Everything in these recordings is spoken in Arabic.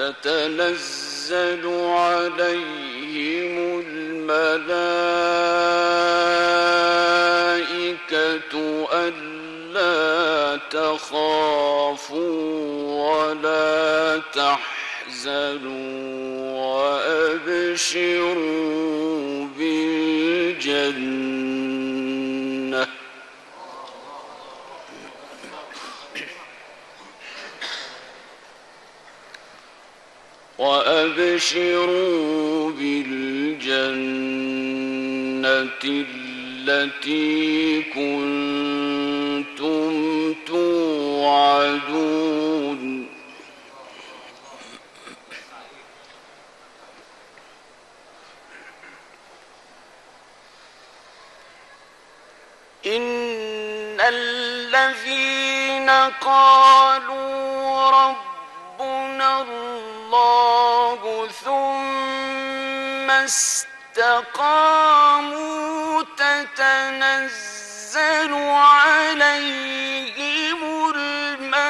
تتنزل عليهم الملائكة ألا تخافوا ولا تحزنوا وأبشروا بالجنة. وأبشروا بالجنة التي كنتم توعدون. إن الذين قالوا ربنا الله ثم استقاموا تتنزل عليهم الملائكة.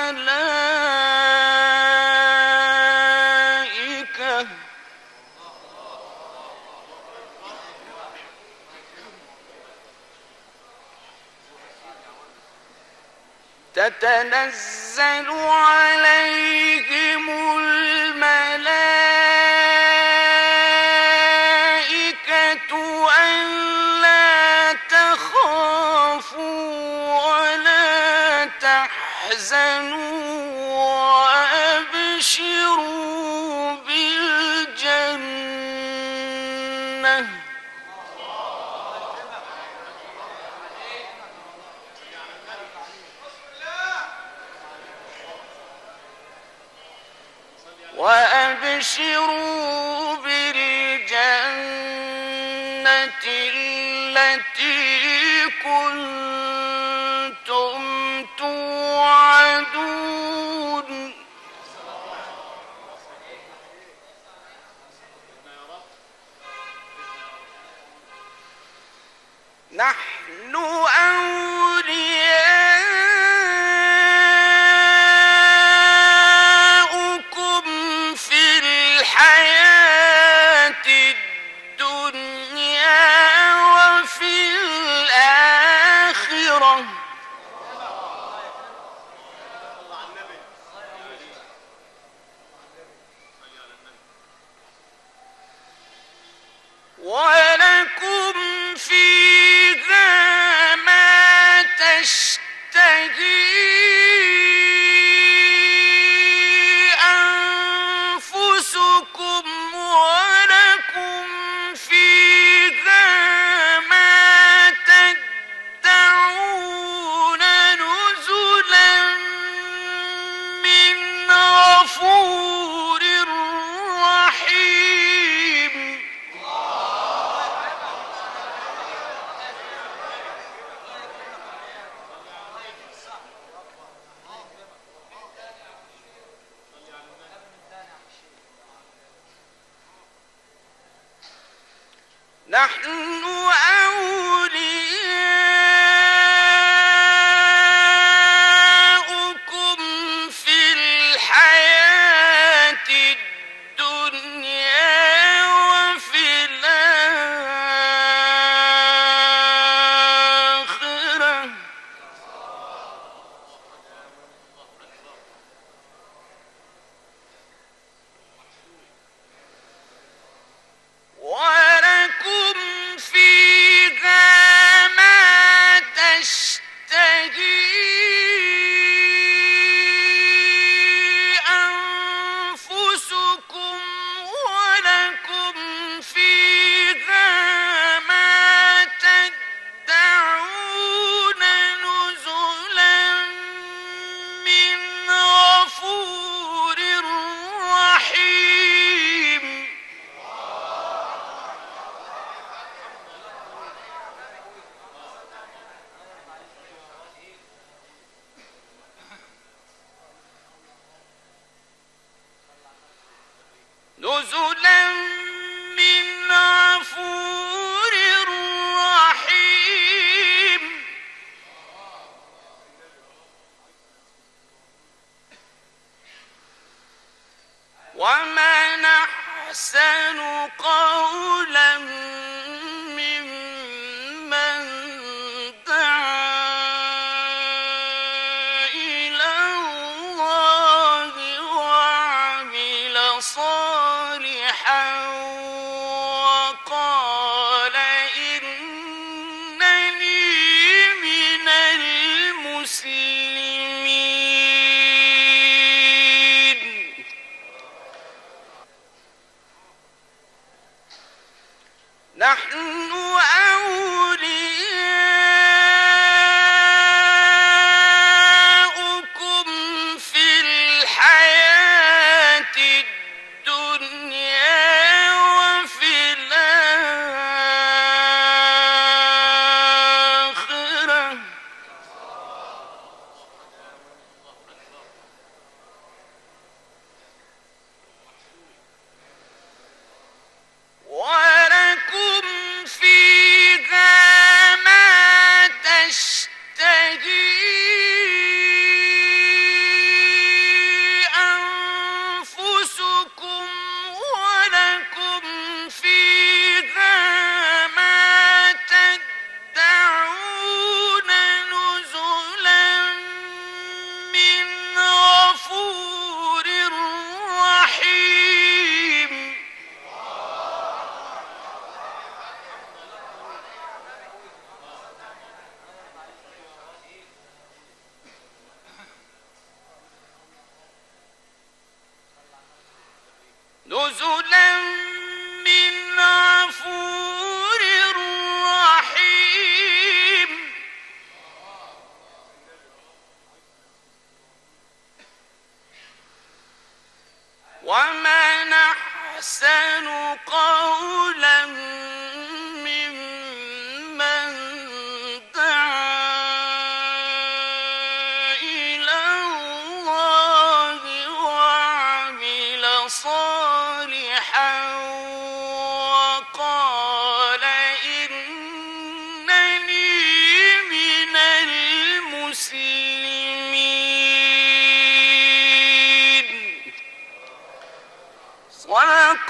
تتنزل عليهم الملائكة تحزنوا وأبشروا بالجنة. وأبشروا بالجنة. توعدون نحن أولياؤكم What? نحن أولياؤكم ومن أحسن قولا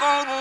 المسلمين صدق